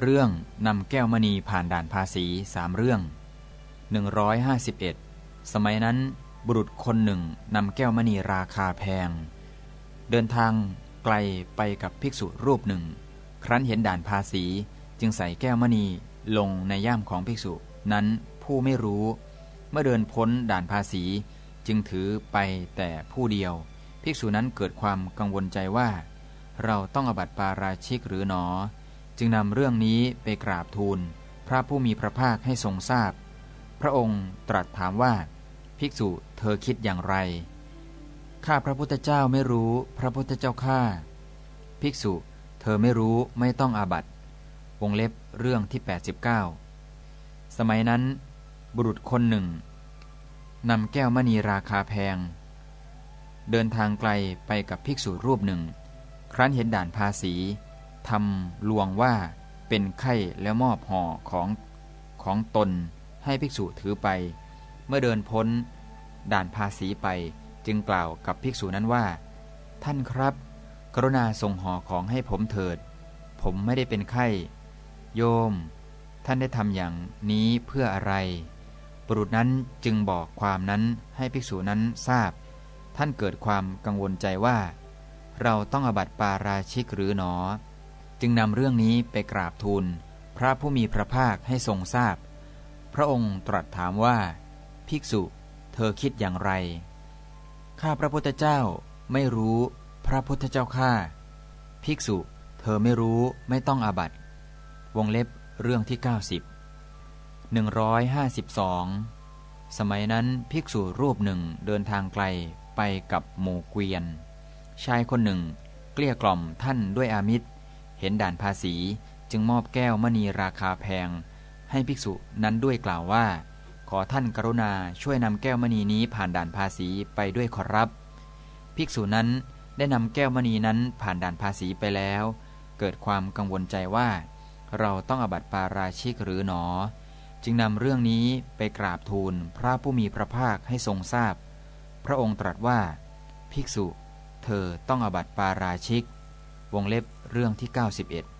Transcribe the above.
เรื่องนำแก้วมณีผ่านด่านภาษีสามเรื่อง 151 สมัยนั้นบุรุษคนหนึ่งนำแก้วมณีราคาแพง เดินทางไกลไปกับภิกษุรูปหนึ่ง ครั้นเห็นด่านภาษีจึงใส่แก้วมณีลงในย่ามของภิกษุนั้นผู้ไม่รู้ เมื่อเดินพ้นด่านภาษีจึงถือไปแต่ผู้เดียว ภิกษุนั้นเกิดความกังวลใจว่า เราต้องอบัติปาราชิกหรือหนอ จึงนำเรื่องนี้ไปกราบทูล พระผู้มีพระภาคให้ทรงทราบพพระองค์ตรัสถามว่า ภิกษุเธอคิดอย่างไร ข้าพระพุทธเจ้าไม่รู้พระพุทธเจ้าข้าภิกษุ เธอไม่รู้ไม่ต้องอาบัตวงเล็บเรื่องที่ 89 สมัยนั้น บุรุษคนหนึ่งนำแก้วมณีราคาแพง เดินทางไกลไปกับภิกษุรูปหนึ่ง ครั้นเห็นด่านภาษี ทำลวงว่าเป็นไข้แล้วมอบห่อของของตนให้ภิกษุถือไป เมื่อเดินพ้น ด่านภาษีไปจึงกล่าวกับภิกษุนั้นว่า ท่านครับ กรุณาส่งห่อของให้ผมเถิด ผมไม่ได้เป็นไข้ โยม ท่านได้ทำอย่างนี้เพื่ออะไรบุรุษนั้นจึงบอกความนั้นให้ภิกษุนั้นทราบ ท่านเกิดความกังวลใจว่า เราต้องอบัติปาราชิกหรือหนอ จึงนำเรื่องนี้ไปกราบทูล พระผู้มีพระภาคให้ทรงทราบพระองค์ตรัสถามว่า ภิกษุ เธอคิดอย่างไร ข้าพระพุทธเจ้าไม่รู้พระพุทธเจ้าข้าภิกษุ เธอไม่รู้ไม่ต้องอาบัติวงเล็บเรื่องที่ 90 152 สมัยนั้นภิกษุรูปหนึ่งเดินทางไกลไปกับหมู่เกวียน ชายคนหนึ่ง เกลี้ยกล่อมท่านด้วยอามิตร ห็นด่านภาษีจึงมอบแก้วมณีราคาแพง ให้ภิกษุนั้นด้วยกล่าวว่า ขอท่านกรุณาช่วยนำแก้วมณีนี้ผ่านด่านภาษีไปด้วยขอรับ ภิกษุนั้นได้นำแก้วมณีนั้นผ่านด่านภาษีไปแล้ว เกิดความกังวลใจว่า เราต้องอบัติปาราชิกหรือหนอ จึงนำเรื่องนี้ไปกราบทูลพระผู้มีพระภาคให้ทรงทราบพพระองค์ตรัสว่า ภิกษุ เธอต้องอบัติปาราชิก วงเล็บเรื่องที่ 91